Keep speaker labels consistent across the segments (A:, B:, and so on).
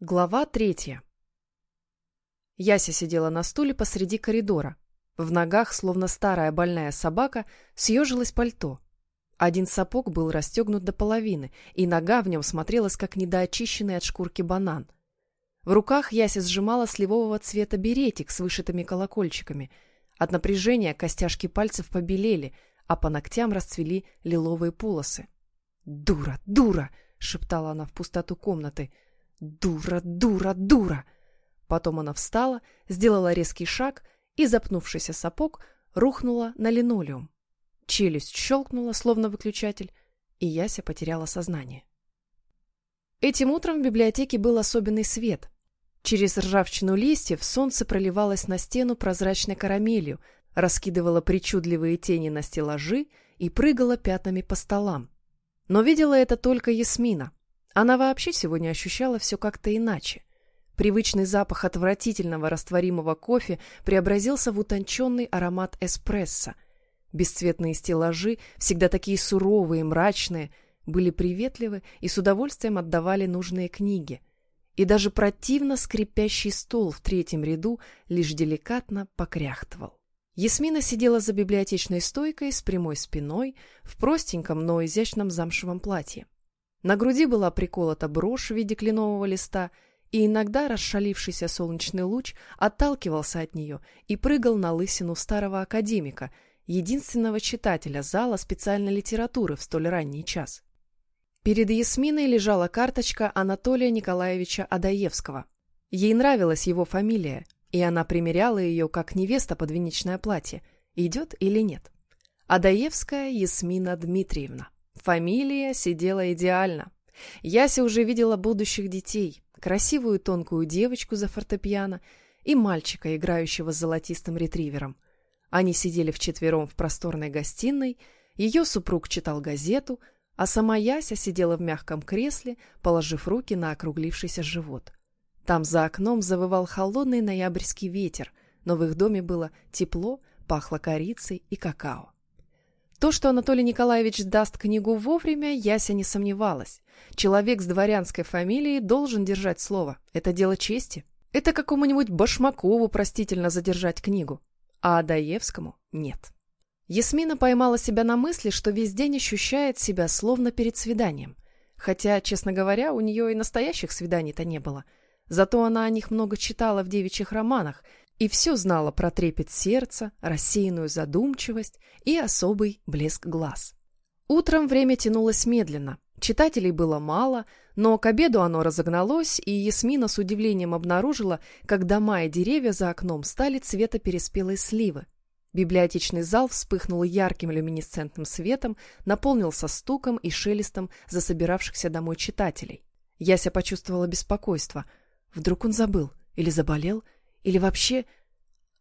A: Глава третья. Яся сидела на стуле посреди коридора. В ногах, словно старая больная собака, съежилось пальто. Один сапог был расстегнут до половины, и нога в нем смотрелась, как недоочищенный от шкурки банан. В руках Яся сжимала сливового цвета беретик с вышитыми колокольчиками. От напряжения костяшки пальцев побелели, а по ногтям расцвели лиловые полосы. «Дура, дура!» — шептала она в пустоту комнаты — Дура, дура, дура! Потом она встала, сделала резкий шаг и, запнувшийся сапог, рухнула на линолеум. Челюсть щелкнула, словно выключатель, и Яся потеряла сознание. Этим утром в библиотеке был особенный свет. Через ржавчину листьев солнце проливалось на стену прозрачной карамелью, раскидывало причудливые тени на стеллажи и прыгало пятнами по столам. Но видела это только Ясмина. Она вообще сегодня ощущала все как-то иначе. Привычный запах отвратительного растворимого кофе преобразился в утонченный аромат эспрессо. Бесцветные стеллажи, всегда такие суровые и мрачные, были приветливы и с удовольствием отдавали нужные книги. И даже противно скрипящий стол в третьем ряду лишь деликатно покряхтывал. Ясмина сидела за библиотечной стойкой с прямой спиной в простеньком, но изящном замшевом платье. На груди была приколота брошь в виде кленового листа, и иногда расшалившийся солнечный луч отталкивался от нее и прыгал на лысину старого академика, единственного читателя зала специальной литературы в столь ранний час. Перед Ясминой лежала карточка Анатолия Николаевича Адаевского. Ей нравилась его фамилия, и она примеряла ее как невеста подвенечное платье, идет или нет. Адаевская Ясмина Дмитриевна. Фамилия сидела идеально. Яся уже видела будущих детей, красивую тонкую девочку за фортепиано и мальчика, играющего с золотистым ретривером. Они сидели вчетвером в просторной гостиной, ее супруг читал газету, а сама Яся сидела в мягком кресле, положив руки на округлившийся живот. Там за окном завывал холодный ноябрьский ветер, но в их доме было тепло, пахло корицей и какао. То, что Анатолий Николаевич сдаст книгу вовремя, Яся не сомневалась. Человек с дворянской фамилией должен держать слово. Это дело чести. Это какому-нибудь Башмакову простительно задержать книгу. А Адаевскому нет. Ясмина поймала себя на мысли, что весь день ощущает себя словно перед свиданием. Хотя, честно говоря, у нее и настоящих свиданий-то не было. Зато она о них много читала в девичьих романах и все знала про трепет сердца, рассеянную задумчивость и особый блеск глаз. Утром время тянулось медленно, читателей было мало, но к обеду оно разогналось, и Ясмина с удивлением обнаружила, как дома и деревья за окном стали цвета переспелой сливы. Библиотечный зал вспыхнул ярким люминесцентным светом, наполнился стуком и шелестом засобиравшихся домой читателей. Яся почувствовала беспокойство. Вдруг он забыл или заболел – или вообще...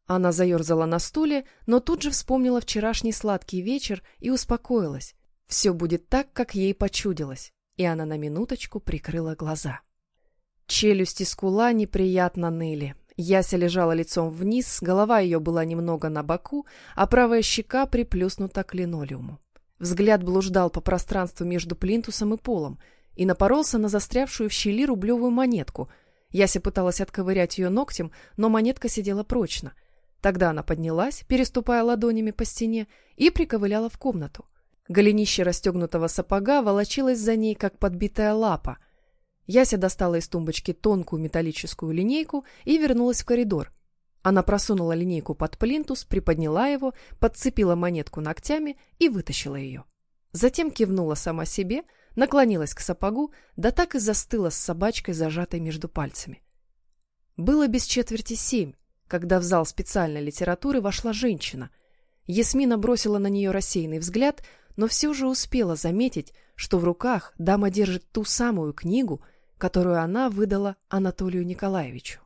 A: Она заерзала на стуле, но тут же вспомнила вчерашний сладкий вечер и успокоилась. Все будет так, как ей почудилось. И она на минуточку прикрыла глаза. Челюсти скула неприятно ныли. Яся лежала лицом вниз, голова ее была немного на боку, а правая щека приплюснута к линолеуму. Взгляд блуждал по пространству между плинтусом и полом и напоролся на застрявшую в щели рублевую монетку — Яся пыталась отковырять ее ногтем, но монетка сидела прочно. Тогда она поднялась, переступая ладонями по стене, и приковыляла в комнату. Голенище расстегнутого сапога волочилось за ней, как подбитая лапа. Яся достала из тумбочки тонкую металлическую линейку и вернулась в коридор. Она просунула линейку под плинтус, приподняла его, подцепила монетку ногтями и вытащила ее. Затем кивнула сама себе — наклонилась к сапогу, да так и застыла с собачкой, зажатой между пальцами. Было без четверти семь, когда в зал специальной литературы вошла женщина. Ясмина бросила на нее рассеянный взгляд, но все же успела заметить, что в руках дама держит ту самую книгу, которую она выдала Анатолию Николаевичу.